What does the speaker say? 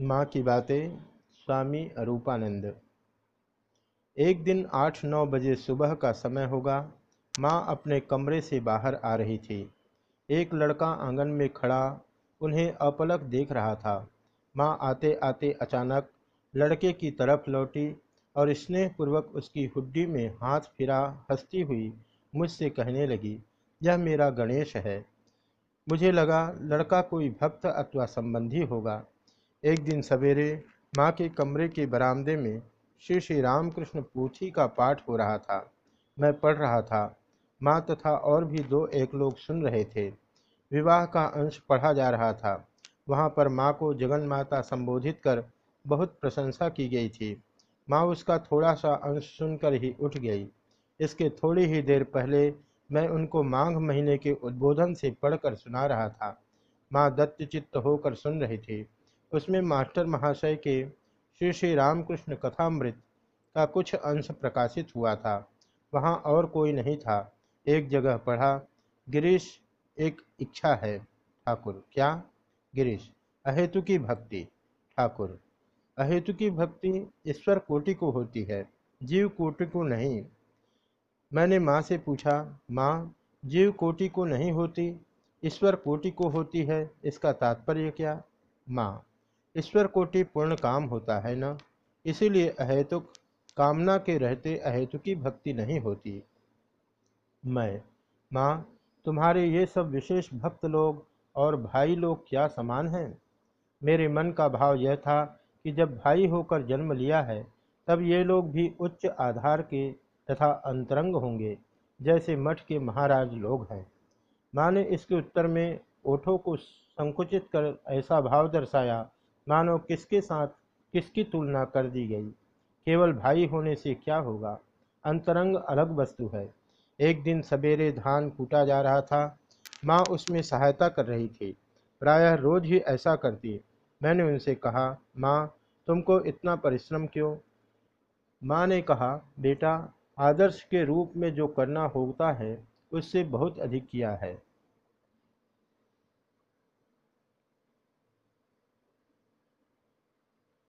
माँ की बातें, स्वामी अरूपानंद। एक दिन आठ नौ बजे सुबह का समय होगा। माँ अपने कमरे से बाहर आ रही थी। एक लड़का आँगन में खड़ा, उन्हें अपलक देख रहा था। माँ आते आते अचानक लड़के की तरफ़ लौटी और स्नेहपूर्वक उसकी हुड्डी में हाथ फिरा, हंसती हुई मुझसे कहने लगी, यह मेरा गणेश है। मुझे लगा, लड़का कोई भक्त अथवा संबंधी होगा। एक दिन सवेरे माँ के कमरे के बरामदे में श्री श्री रामकृष्ण पूथी का पाठ हो रहा था। मैं पढ़ रहा था। माँ तथा और भी दो एक लोग सुन रहे थे। विवाह का अंश पढ़ा जा रहा था। वहाँ पर माँ को जगन माता संबोधित कर बहुत प्रशंसा की गई थी। माँ उसका थोड़ा सा अंश सुनकर ही उठ गई। इसके थोड़ी ही देर पहले मैं उनको माघ महीने के उद्बोधन से पढ़कर सुना रहा था। माँ दत्तचित्त होकर सुन रही थी। उसमें मास्टर महाशय के श्री श्री रामकृष्ण कथामृत का कुछ अंश प्रकाशित हुआ था। वहाँ और कोई नहीं था। एक जगह पढ़ा, गिरीश, एक इच्छा है। ठाकुर, क्या? गिरीश, अहेतु की भक्ति। ठाकुर, अहेतु की भक्ति ईश्वर कोटि को होती है, जीव कोटि को नहीं। मैंने माँ से पूछा, माँ, जीव कोटि को नहीं होती, ईश्वर कोटि को होती है, इसका तात्पर्य क्या? माँ ईश्वर कोटि पूर्ण काम होता है न? इसीलिए अहेतुक, कामना के रहते अहेतुकी भक्ति नहीं होती। मैं, माँ, तुम्हारे ये सब विशेष भक्त लोग और भाई लोग क्या समान हैं? मेरे मन का भाव यह था कि जब भाई होकर जन्म लिया है, तब ये लोग भी उच्च आधार के तथा अंतरंग होंगे, जैसे मठ के महाराज लोग हैं। माँ ने इसके उत्तर में ओठों को संकुचित कर ऐसा भाव दर्शाया मानो किसके साथ किसकी तुलना कर दी गई? केवल भाई होने से क्या होगा? अंतरंग अलग वस्तु है। एक दिन सवेरे धान कूटा जा रहा था। माँ उसमें सहायता कर रही थी। प्रायः रोज ही ऐसा करती। मैंने उनसे कहा, माँ, तुमको इतना परिश्रम क्यों? माँ ने कहा, बेटा, आदर्श के रूप में जो करना होता है, उससे बहुत अधिक किया है।